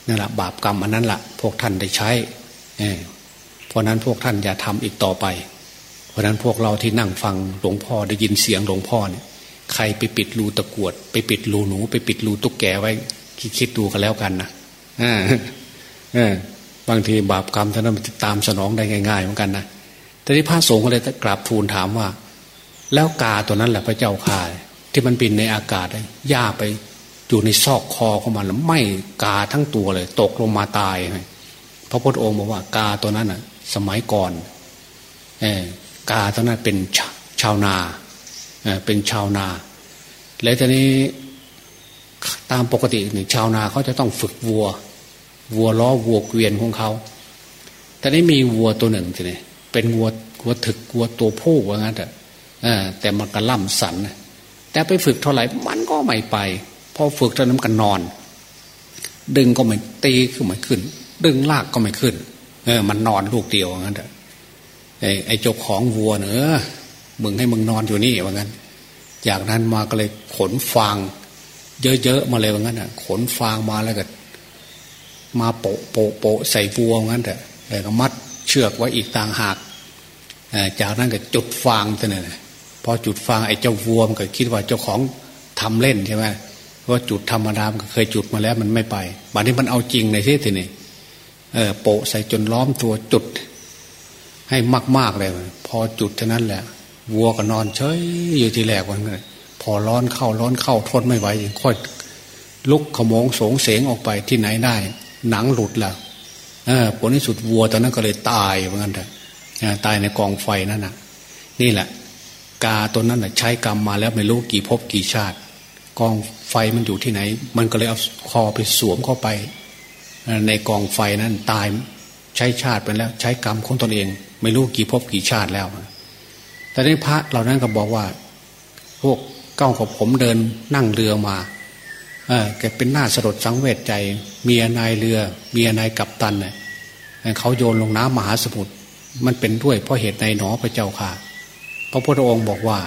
Speaker 2: นั่นแหละบาปกรรมอันนั้นละ่ะ พวกท่านได้ใช้เพราะนั้นพวกท่านอย่าทำอีกต่อไป เพราะนั้นพวกเราที่นั่งฟังหลวงพ่อได้ยินเสียงหลวงพ่อเนี่ย ใครไปปิดรูตะกวด ไปปิดรูหนู ไปปิดรูตุ๊กแกไว้ คิดดูกันแล้วกันนะอ่าอ่า บางทีบาปกรรมท่านนั้นตามสนองได้ง่าย ๆ เหมือนกันนะแต่ที่พระสงฆ์ก็เลยกราบทูลถามว่า แล้วกาตัวนั้นแหละพระเจ้าข่าที่มันบินในอากาศย่าไปอยู่ในซอกคอของมันแล้วไม่กาทั้งตัวเลย ตกลงมาตายพระพุทธองค์บอกว่ากาตัวนั้นอะ สมัยก่อนเออกาตัวนั้นเป็นชาวนาเเป็นชาวนา แล้วทีนี้ตามปกตินี่ชาวนาเขาจะต้องฝึกวัว วัวล้อวัวเกวียนของเขาแต่นี้มีวัวตัวหนึ่งทีนี้เป็นวัววัวถึกวัวตัวผู้ว่างั้นเถอะแต่มันก็ล่ำสันแต่ไปฝึกเท่าไหร่มันก็ไม่ไปพอฝึกเท่านั้นก็นนอน ดึงก็ไม่ตีก็ไม่ขึ้น ดึงลากก็ไม่ขึ้น เออ มันนอนลูกเดียวว่างั้นเถอะไอ้เจ้าของวัวเนอะมึงให้มึงนอนอยู่นี่ว่างั้น จากนั้นมาก็เลยขนฟางเยอะๆมาเลยว่างั้นอะ ขนฟางมาแล้วก็ มาโปะโปะโปะใส่วัวงั้นเถอะแล้วก็มัดเชือกไว้อีกต่างหากจากนั้นก็จุดฟางตัวนี้พอจุดฟางไอ้เจ้าวัวมันก็คิดว่าเจ้าของทำเล่นใช่ไหมเพราจุดธรรมดามันเคยจุดมาแล้วมันไม่ไปบัดนี้มันเอาจริงในที่ทีนี้เออโปะใส่จนล้อมตัวจุด ให้มากๆเลย พอจุดเท่านั้นแหละ วัวก็นอนเฉยอยู่ที่แรกวันนี้พอร้อนเข้าร้อนเข้าทนไม่ไหวค่อยลุกขโมงสงเสงออกไปที่ไหนได้ หนังหลุดแล้วผลที่สุดวัวตอนนั้นก็เลยตายเหมือนกันเถอะตายในกองไฟนั่นน่ะ นี่แหละ กาตัวนั้นใช้กรรมมาแล้วไม่รู้กี่ภพกี่ชาติ กองไฟมันอยู่ที่ไหน มันก็เลยเอาคอไปสวมเข้าไป ในกองไฟนั้นตายใช้ชาติไปแล้ว ใช้กรรมของตนเอง ไม่รู้กี่ภพกี่ชาติแล้วแต่ในพระเหล่านั้นก็บอกว่า พวกเก้าของผมเดินนั่งเรือมา แกเป็นหน้าสลดสังเวชใจ เมียนายเรือ เมียนายกัปตันเนี่ยเขาโยนลงน้ำมหาสมุทรมันเป็นด้วยเพราะเหตุในหนอพระเจ้าค่ะ พระพุทธองค์บอกว่า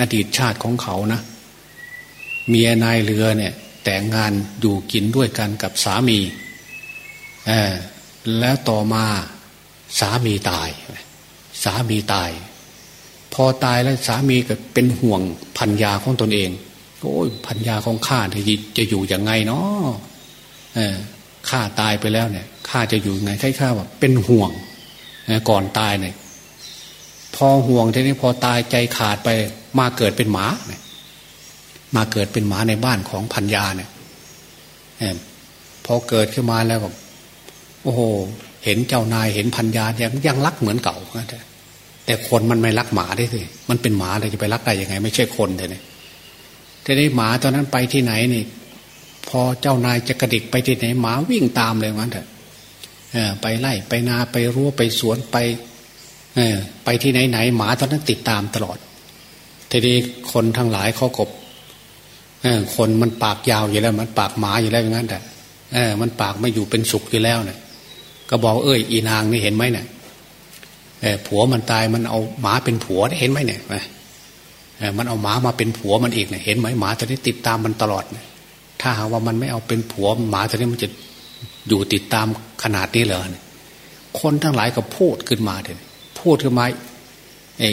Speaker 2: อดีตชาติของเขานะ เมียนายเรือเนี่ย แต่งงานอยู่กินด้วยกันกับสามีอแล้วต่อมาสามีตาย สามีตาย พอตายแล้วสามีก็เป็นห่วงพันยาของตนเอง โอ้ยพันยาของข้าจะอยู่ยังไงเนาะข้าตายไปแล้วเนี่ยข้าจะอยู่ยังไงใครข้าว่าเป็นห่วงก่อนตายเนี่ยพอห่วงทีนี้พอตายใจขาดไปมาเกิดเป็นหมาเนี่ยมาเกิดเป็นหมาในบ้านของพัญญาเนี่ยพอเกิดขึ้นมาแล้วก็โอ้โห เห็นเจ้านายเห็นพัญญายังยังรักเหมือนเก่าแต่คนมันไม่รักหมาได้สิมันเป็นหมาเลยจะไปรักได้ยังไง ไม่ใช่คนเลย ทีนี้หมาตอนนั้นไปที่ไหนนี่ พอเจ้านายจะกระดิกไปที่ไหนหมาวิ่งตามเลยมันเถอะไปไล่ไปนาไปรั้วไปสวนไปไปที่ไหนไหนหมาตอนนั้นติดตามตลอด ทีนี้คนทั้งหลายเขากบคนมันปากยาวอยู่แล้ว มันปากหมาอยู่แล้วอย่างนั้นแต่มันปากไม่อยู่เป็นสุขอยู่แล้วเนี่ยก็บอกเอ้ยอีนางนี่เห็นไหมเนี่ยผัวมันตายมันเอาหมาเป็นผัวเห็นไหมเนี่ย มันเอาหมามาเป็นผัวมันอีกเนี่ยเห็นไหมหมาตัวนี้ติดตามมันตลอดเนี่ยถ้าหากว่ามันไม่เอาเป็นผัวหมาตัวนี้มันจะอยู่ติดตามขนาดนี้เหรอคนทั้งหลายก็พูดขึ้นมาเลยพูดขึ้นมาไอ้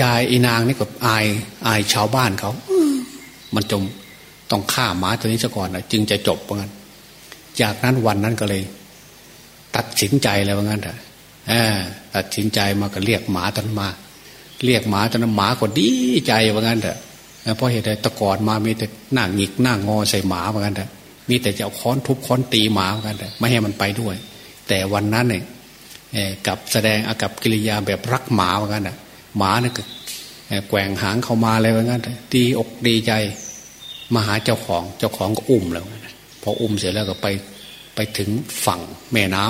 Speaker 2: ยายไอีนางนี่ก็อายอายชาวบ้านเขามันจงต้องฆ่าหมาตัวนี้ซะก่อนนะจึงจะจบเพราะงั้น จากนั้นวันนั้นก็เลย ตัดสินใจเลยว่างั้นเถอะตัดสินใจมาก็เรียกหมาตันมา เรียกหมาตันหมาก็ดีใจว่างั้นเถอะเพราะเหตุใดตะกอนมามีแต่หน้าหงิกหน้างอใส่หมาว่างั้นเถอะมีแต่จะเอาค้อนทุบค้อนตีหมาว่างั้นเถอะไม่ให้มันไปด้วย แต่วันนั้นเนี่ยกับแสดงอากับกิริยาแบบรักหมาว่างั้นเถอะหมาเนี่ยแกว่งหางเข้ามาเลยว่างั้นดีอกดีใจมาหาเจ้าของเจ้าของก็อุ้มแล้วพออุ้มเสร็จแล้วก็ไปไปถึงฝั่งแม่น้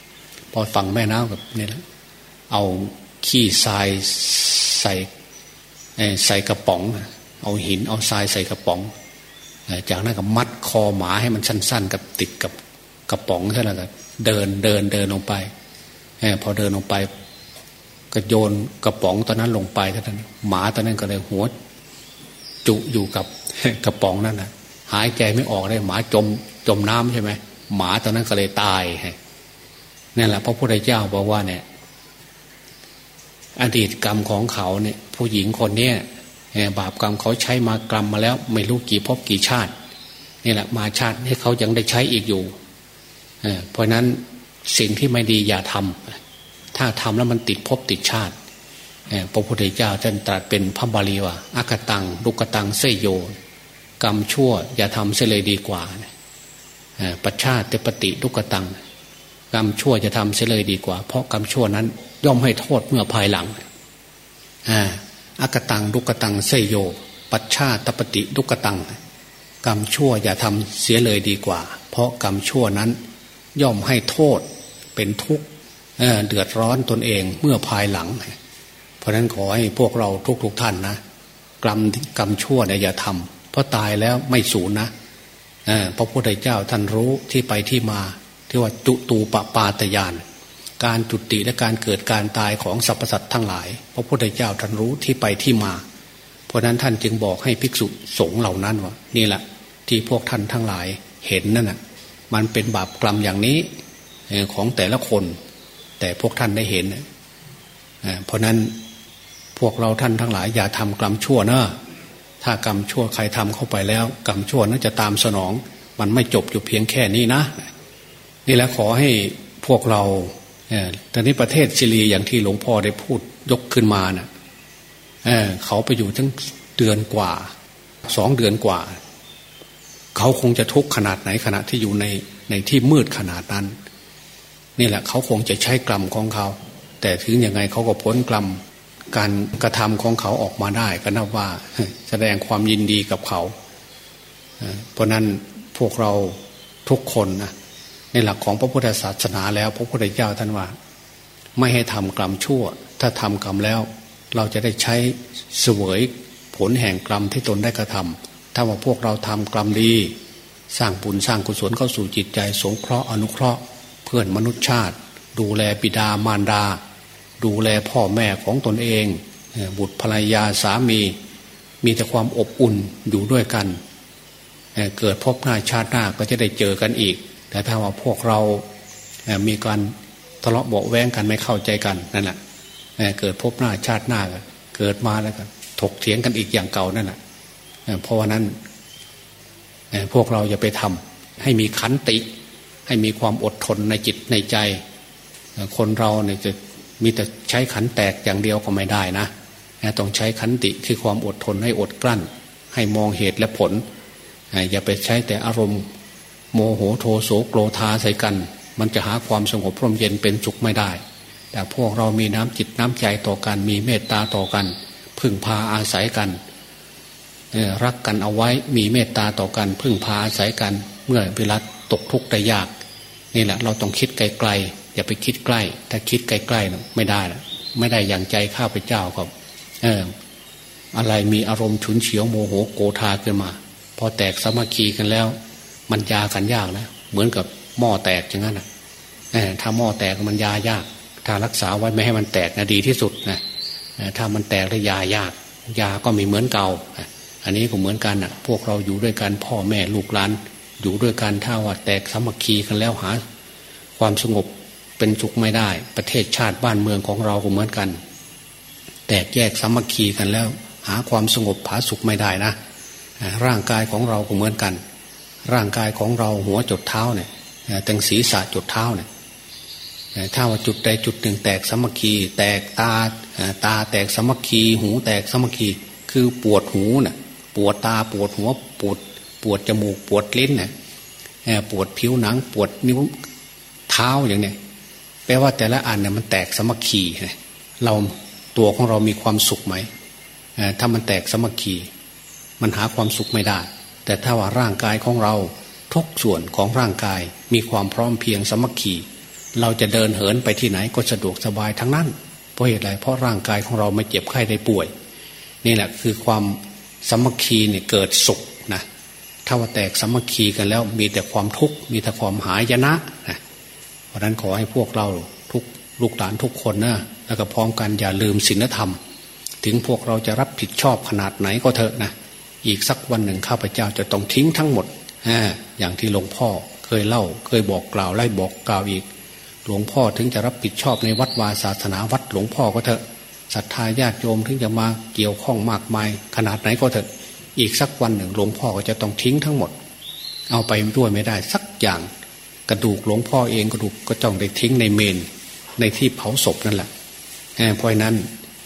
Speaker 2: ำพอฝั่งแม่น้ำกับนี่แหละเอา ขี้ทรายใส่ใส่กระป๋อง เอาหินเอาทรายใส่กระป๋อง จากนั้นก็มัดคอหมาให้มันสั้น ๆ กับติดกับกระป๋องเท่านั้นก็เดินเดินเดินลงไปพอเดินลงไปก็โยนกระป๋องตอนนั้นลงไปท่านั้นหมาตอนนั้นก็เลยหัวจุอยู่กับกระป๋องนั่นนะหายใจไม่ออกเลยหมาจมจมน้ำใช่ไหมหมาตอนนั้นก็เลยตายนี่แหละพระพุทธเจ้าบอกว่าเนี่ย อดีตกรรมของเขาเนี่ยผู้หญิงคนเนี้ยบาปกรรมเขาใช้มากรรมมาแล้ว ไม่รู้กี่พบกี่ชาตินี่แหละมาชาติให้เขายังได้ใช้อีกอยู่เพราะนั้นสิ่งที่ไม่ดีอย่าทำถ้าทำแล้วมันติดพบติดชาติพระพุทธเจ้าท่านตรัสเป็นพระบาลีว่าอากตังลุกตังเสยโย กรรมชั่ว อย่าทำเสียเลยดีกว่าปัจชาติปฏิลุกตัง กรรมชั่วจะทำเสียเลยดีกว่า เพราะกรรมชั่วนั้น ย่อมให้โทษเมื่อภายหลังอากตังลุกตังเสยโย ปัจชาตปฏิลุกตัง กรรมชั่วอย่าทำเสียเลยดีกว่า เพราะกรรมชั่วนั้น ย่อมให้โทษเป็นทุกข์เดือดร้อนตนเองเมื่อภายหลัง เพราะนั้นขอให้พวกเราทุกๆทท่านนะกรรมกรรมชั่วเนี่ยอย่าทำเพราะตายแล้วไม่สูญนะพระพุทธเจ้าท่านรู้ที่ไปที่มา ที่ว่าจุตูปปาตยาน การจุติและการเกิดการตายของสรรพสัตว์ทั้งหลาย พระพุทธเจ้าท่านรู้ที่ไปที่มา เพราะนั้นท่านจึงบอกให้ภิกษุสงฆ์เหล่านั้นว่านี่แหละที่พวกท่านทั้งหลายเห็นนั่นน่ะมันเป็นบาปกรรมอย่างนี้ของแต่ละคน แต่พวกท่านได้เห็นเพราะนั้นพวกเราท่านทั้งหลาย อย่าทำกรรมชั่วนะถ้ากรรมชั่วใครทำเข้าไปแล้ว กรรมชั่วนั้นจะตามสนอง มันไม่จบอยู่เพียงแค่นี้นะ นี่แหละขอให้พวกเราตอนนี้ประเทศชิลีอย่างที่หลวงพ่อได้พูดยกขึ้นมานะ่ะเขาไปอยู่ทั้งเดือนกว่าสองเดือนกว่า เขาคงจะทุกข์ขนาดไหนขณะที่อยู่ในในที่มืดขนาดนั้น นี่แหละ เขาคงจะใช้กรรมของเขา แต่ถึงยังไงเขาก็พ้นกรรมการกระทำของเขาออกมาได้ก็นับว่า แสดงความยินดีกับเขาเพราะนั้นพวกเราทุกคนนะ ในหลักของพระพุทธศาสนาแล้ว พระพุทธเจ้าท่านว่า ไม่ให้ทำกรรมชั่ว ถ้าทำกรรมแล้ว เราจะได้ใช้เสวยผลแห่งกรรมที่ตนได้กระทำถ้าว่าพวกเราทำกรรมดี สร้างบุญสร้างกุศลเข้าสู่จิตใจ สงเคราะห์อนุเคราะห์ เพื่อนมนุษยชาติ ดูแลปิดามารดา ดูแลพ่อแม่ของตนเอง บุตรภรรยาสามี มีแต่ความอบอุ่นอยู่ด้วยกัน เกิดพบหน้าชาติหน้าก็จะได้เจอกันอีก แต่ถ้าว่าพวกเรามีการทะเลาะเบาแวงกันไม่เข้าใจกันนั่นแหละเกิดพบหน้าชาติหน้าเกิดมาแล้วก็ถกเถียงกันอีกอย่างเก่านั่นแหละเพราะว่านั้นพวกเราอย่าไปทำให้มีขันติ ให้มีความอดทนในจิตในใจ คนเราเนี่ยจะมีแต่ใช้ขันแตกอย่างเดียวก็ไม่ได้นะต้องใช้ขันติคือความอดทนให้อดกลั้น ให้มองเหตุและผล อย่าไปใช้แต่อารมณ์ โมโหโทโสโกรธาใส่กัน มันจะหาความสงบพร่มเย็นเป็นสุขไม่ได้ แต่พวกเรามีน้ำจิตน้ำใจต่อกัน มีเมตตาต่อกัน พึ่งพาอาศัยกันรักกันเอาไว้มีเมตตาต่อกัน พึ่งพาอาศัยกัน เมื่อเวลาตกทุกข์ได้ยาก นี่แหละเราต้องคิดไกลๆอย่าไปคิดใกล้ ถ้าคิดใกล้ๆนะไม่ได้นะไม่ได้อย่างใจข้าพเจ้าครับ เอออะไรมีอารมณ์ฉุนเฉียวโมโหโกธาขึ้นมา พอแตกสามัคคีกันแล้ว มันยากันยากนะเหมือนกับหม้อแตกอย่างนั้นนะถ้าหม้อแตกมันยายาก ถ้ารักษาไว้ไม่ให้มันแตกนะดีที่สุดนะถ้ามันแตกแล้วยายาก ยาก็มีเหมือนเก่า อันนี้ก็เหมือนกันนะพวกเราอยู่ด้วยกันพ่อแม่ลูกหลาน อยู่ด้วยกันถ้าว่าแตกสามัคคีกันแล้วหา ความสงบเป็นสุขไม่ได้ ประเทศชาติบ้านเมืองของเราก็เหมือนกัน แตกแยกสามัคคีกันแล้ว หาความสงบผาสุขไม่ได้นะร่างกายของเราก็เหมือนกัน ร่างกายของเราหัวจดเท้าเนี่ยแต่งศีรษะจดเท้าเนี่ยถ้าว่าจุดใดจุดหนึ่งแตกสมัคคี แตกตาตาแตกสมัคคี หูแตกสมัคคี คือปวดหูน่ะปวดตาปวดหัวปวดปวดจมูกปวดลิ้นเนี่ยปวดผิวหนัง ปวดนิ้วเท้าอย่างเนี้ยแปลว่าแต่ละอันเนี่ยมันแตกสมัคคีเราตัวของเรามีความสุขไหมถ้ามันแตกสมัคคี มันหาความสุขไม่ได้ แต่ถ้าว่าร่างกายของเราทุกส่วนของร่างกายมีความพร้อมเพียงสมัคคีเราจะเดินเหินไปที่ไหนก็สะดวกสบายทั้งนั้น เพราะเหตุไรเพราะร่างกายของเราไม่เจ็บไข้ได้ป่วย นี่แหละคือความสมัคคีเนี่ยเกิดสุขนะถ้าว่าแตกสมัคคีกันแล้วมีแต่ความทุกข์มีแต่ความหายนะนะเพราะนั้นขอให้พวกเราทุกลูกหลานทุกคนนะแล้วก็พร้อมกันอย่าลืมศีลธรรม ถึงพวกเราจะรับผิดชอบขนาดไหนก็เถอะนะ อีกสักวันหนึ่งข้าพเจ้าจะต้องทิ้งทั้งหมดอย่างที่หลวงพ่อเคยเล่า เคยบอกกล่าวไล่บอกกล่าวอีก หลวงพ่อถึงจะรับผิดชอบในวัดวาศาสนาวัดหลวงพ่อก็เถอะศรัทธาญาติโยมถึงจะมาเกี่ยวข้องมากมาย ขนาดไหนก็เถอะอีกสักวันหนึ่งหลวงพ่อก็จะต้องทิ้งทั้งหมด เอาไปด้วยไม่ได้สักอย่าง กระดูกหลวงพ่อเองกระดูกก็จ้องได้ทิ้งในเมน ในที่เผาศพนั่นแหละเพราะนั้น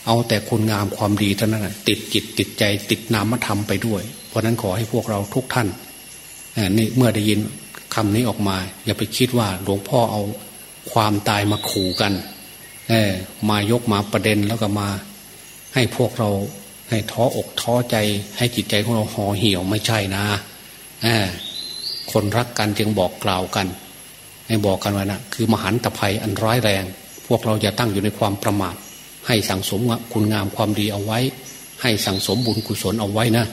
Speaker 2: เอาแต่คุณงามความดีเท่านั้นติดจิตติดใจ ติดนามธรรมไปด้วย เพราะนั้นขอให้พวกเราทุกท่านนี่เมื่อได้ยินคำนี้ออกมา อย่าไปคิดว่าหลวงพ่อเอาความตายมาขู่กันมายกมาประเด็นแล้วก็มา ให้พวกเราให้ท้ออกท้อใจ ให้จิตใจของเราห่อเหี่ยวไม่ใช่นะคนรักกันจึงบอกกล่าวกัน ให้บอกกันว่านะคือมหันตภัยอันร้ายแรง พวกเราจะตั้งอยู่ในความประมาท ให้สั่งสมคุณงามความดีเอาไว้ ให้สั่งสมบุญกุศลเอาไว้นะ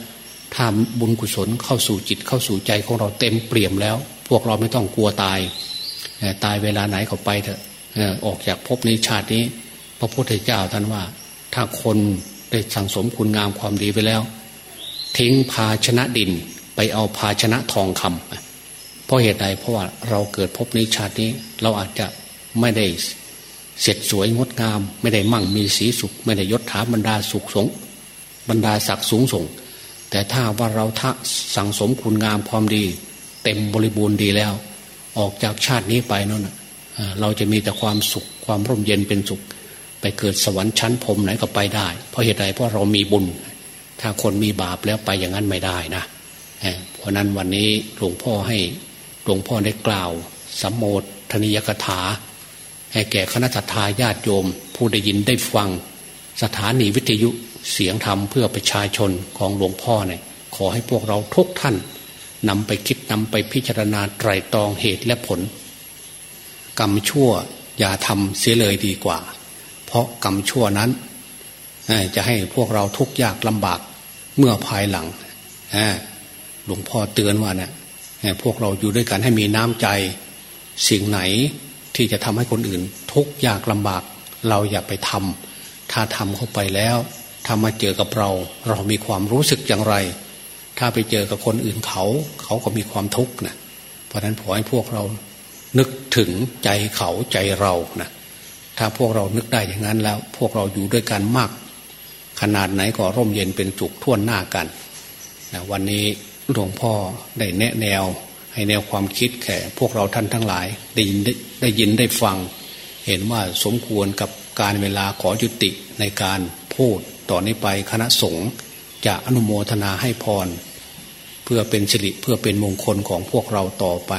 Speaker 2: ถ้าบุญกุศลเข้าสู่จิตเข้าสู่ใจของเราเต็มเปี่ยมแล้ว พวกเราไม่ต้องกลัวตาย ตายเวลาไหนก็ไปเถอะออกจากภพนี้ชาตินี้ พระพุทธเจ้าท่านว่า ถ้าคนได้สั่งสมคุณงามความดีไปแล้ว ทิ้งภาชนะดินไปเอาภาชนะทองคำเพราะเหตุใดเพราะว่าเราเกิดภพนี้ชาตินี้ เราอาจจะไม่ได้ เสร็จสวยงดงาม ไม่ได้มั่งมีสีสุข ไม่ได้ยศถาบรรดาสุขสงบรรดาศักดิ์สูงส่ง แต่ถ้าว่าเราทะสั่งสมคุณงามความดี เต็มบริบูรณ์ดีแล้ว ออกจากชาตินี้ไปนั่นเราจะมีแต่ความสุขความร่มเย็นเป็นสุข ไปเกิดสวรรค์ชั้นพรมไหนก็ไปได้ เพราะเหตุใดเพราะเรามีบุญ ถ้าคนมีบาปแล้วไปอย่างนั้นไม่ได้นะเพราะนั้นวันนี้หลวงพ่อให้หลวงพ่อได้กล่าวสัมโมทนิยกถา แก่คณะทาญาติโยม ผู้ได้ยินได้ฟัง สถานีวิทยุเสียงธรรมเพื่อประชาชนของหลวงพ่อเนี่ยขอให้พวกเราทุกท่านนำไปคิดนำไปพิจารณาไตรตรองเหตุและผล กรรมชั่วอย่าทำเสียเลยดีกว่า เพราะกรรมชั่วนั้นจะให้พวกเราทุกข์ยากลำบากเมื่อภายหลังหลวงพ่อเตือนว่าเนี่ยพวกเราอยู่ด้วยกันให้มีน้ำใจ สิ่งไหน ที่จะทำให้คนอื่น ทุกข์ยากลำบาก เราอย่าไปทำถ้าทำเข้าไปแล้วถ้ามาเจอกับเรา เรามีความรู้สึกอย่างไร ถ้าไปเจอกับคนอื่นเขา เขาก็มีความทุกข์นะเพราะนั้นขอให้พวกเรานึกถึงใจเขาใจเรานะถ้าพวกเรานึกได้อย่างนั้นแล้ว พวกเราอยู่ด้วยกันมาก ขนาดไหนก็ร่มเย็นเป็นจุกท่วนหน้ากันนะวันนี้หลวงพ่อได้แนะแนว ให้แนวความคิดแก่พวกเราท่านทั้งหลายได้ยิน ได้ยินได้ฟัง เห็นว่าสมควรกับการเวลาขอยุติในการพูดต่อนนี้ไปคณะสงฆ์จะอนุโมทนาให้พร เพื่อเป็นสิริเพื่อเป็นมงคลของพวกเราต่อไป